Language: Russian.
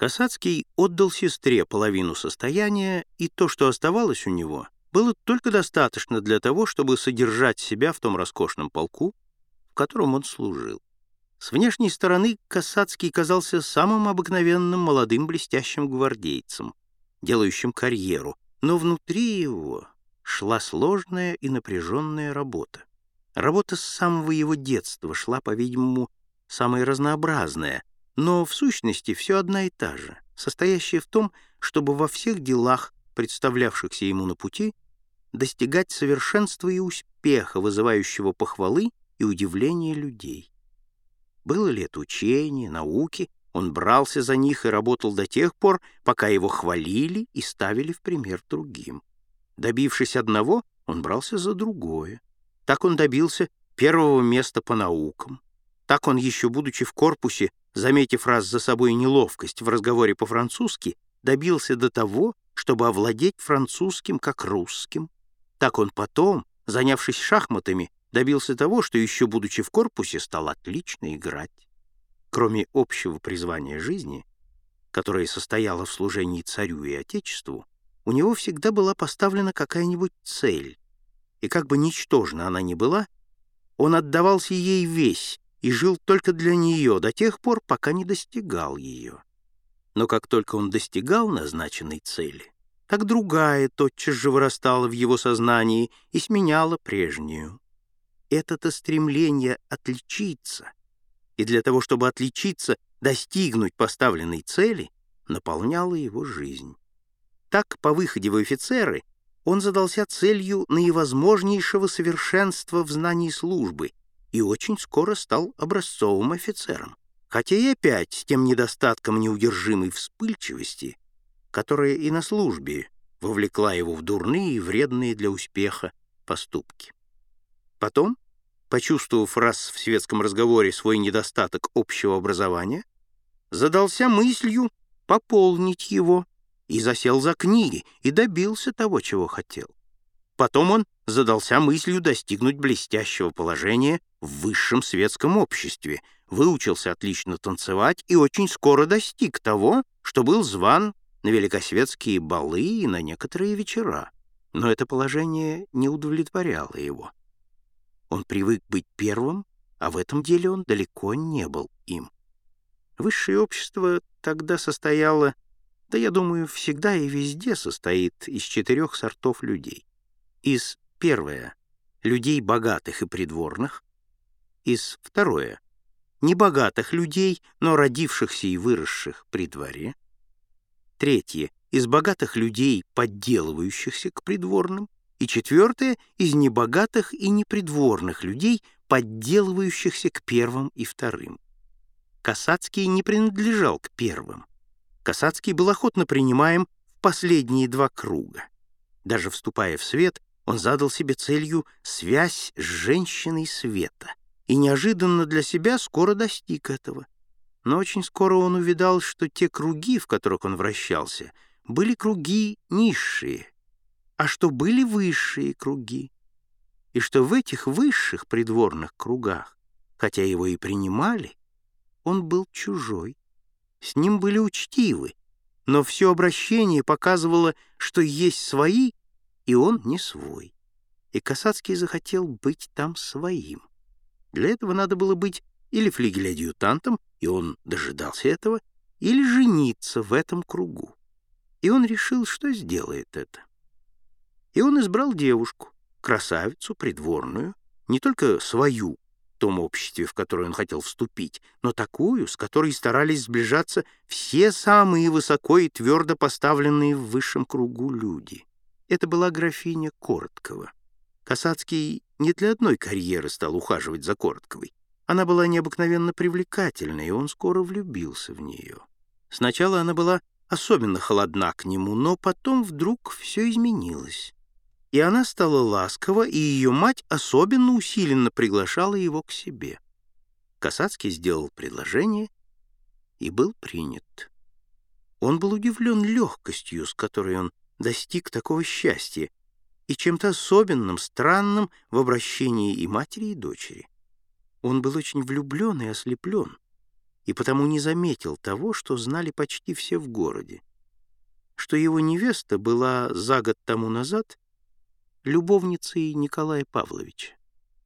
Касацкий отдал сестре половину состояния, и то, что оставалось у него, было только достаточно для того, чтобы содержать себя в том роскошном полку, в котором он служил. С внешней стороны Касацкий казался самым обыкновенным молодым блестящим гвардейцем, делающим карьеру, но внутри его шла сложная и напряженная работа. Работа с самого его детства шла, по-видимому, самая разнообразная, но в сущности все одна и та же, состоящая в том, чтобы во всех делах, представлявшихся ему на пути, достигать совершенства и успеха, вызывающего похвалы и удивление людей. Было ли это учение, науки, он брался за них и работал до тех пор, пока его хвалили и ставили в пример другим. Добившись одного, он брался за другое. Так он добился первого места по наукам. Так он, еще будучи в корпусе, заметив раз за собой неловкость в разговоре по-французски, добился до того, чтобы овладеть французским как русским. Так он потом, занявшись шахматами, добился того, что еще будучи в корпусе, стал отлично играть. Кроме общего призвания жизни, которое состояло в служении царю и отечеству, у него всегда была поставлена какая-нибудь цель, и как бы ничтожна она ни была, он отдавался ей весь и жил только для нее до тех пор, пока не достигал ее. Но как только он достигал назначенной цели, так другая тотчас же вырастала в его сознании и сменяла прежнюю. Это-то стремление отличиться, и для того, чтобы отличиться, достигнуть поставленной цели, наполняло его жизнь. Так, по выходе в офицеры, он задался целью наивозможнейшего совершенства в знании службы и очень скоро стал образцовым офицером, хотя и опять с тем недостатком неудержимой вспыльчивости, которая и на службе вовлекла его в дурные и вредные для успеха поступки. Потом, почувствовав раз в светском разговоре свой недостаток общего образования, задался мыслью пополнить его и засел за книги, и добился того, чего хотел. Потом он задался мыслью достигнуть блестящего положения в высшем светском обществе, выучился отлично танцевать и очень скоро достиг того, что был зван на великосветские балы и на некоторые вечера. Но это положение не удовлетворяло его. Он привык быть первым, а в этом деле он далеко не был им. Высшее общество тогда состояло да, я думаю, всегда и везде состоит из четырех сортов людей. Из, первое, людей богатых и придворных, из, второе, небогатых людей, но родившихся и выросших при дворе, третье, из богатых людей, подделывающихся к придворным, и четвертое, из небогатых и непридворных людей, подделывающихся к первым и вторым. Касацкий не принадлежал к первым, Касацкий был охотно принимаем в последние два круга. Даже вступая в свет, он задал себе целью связь с женщиной света и неожиданно для себя скоро достиг этого. Но очень скоро он увидал, что те круги, в которых он вращался, были круги низшие, а что были высшие круги, и что в этих высших придворных кругах, хотя его и принимали, он был чужой. С ним были учтивы, но все обращение показывало, что есть свои, и он не свой. И Касацкий захотел быть там своим. Для этого надо было быть или флигель-адъютантом, и он дожидался этого, или жениться в этом кругу. И он решил, что сделает это. И он избрал девушку, красавицу, придворную, не только свою, том обществе, в которое он хотел вступить, но такую, с которой старались сближаться все самые высоко и твердо поставленные в высшем кругу люди. Это была графиня Короткова. Касацкий не для одной карьеры стал ухаживать за Коротковой. Она была необыкновенно привлекательна, и он скоро влюбился в нее. Сначала она была особенно холодна к нему, но потом вдруг все изменилось и она стала ласкова, и ее мать особенно усиленно приглашала его к себе. Касацкий сделал предложение и был принят. Он был удивлен легкостью, с которой он достиг такого счастья, и чем-то особенным, странным в обращении и матери, и дочери. Он был очень влюблен и ослеплен, и потому не заметил того, что знали почти все в городе, что его невеста была за год тому назад любовницей Николая Павловича.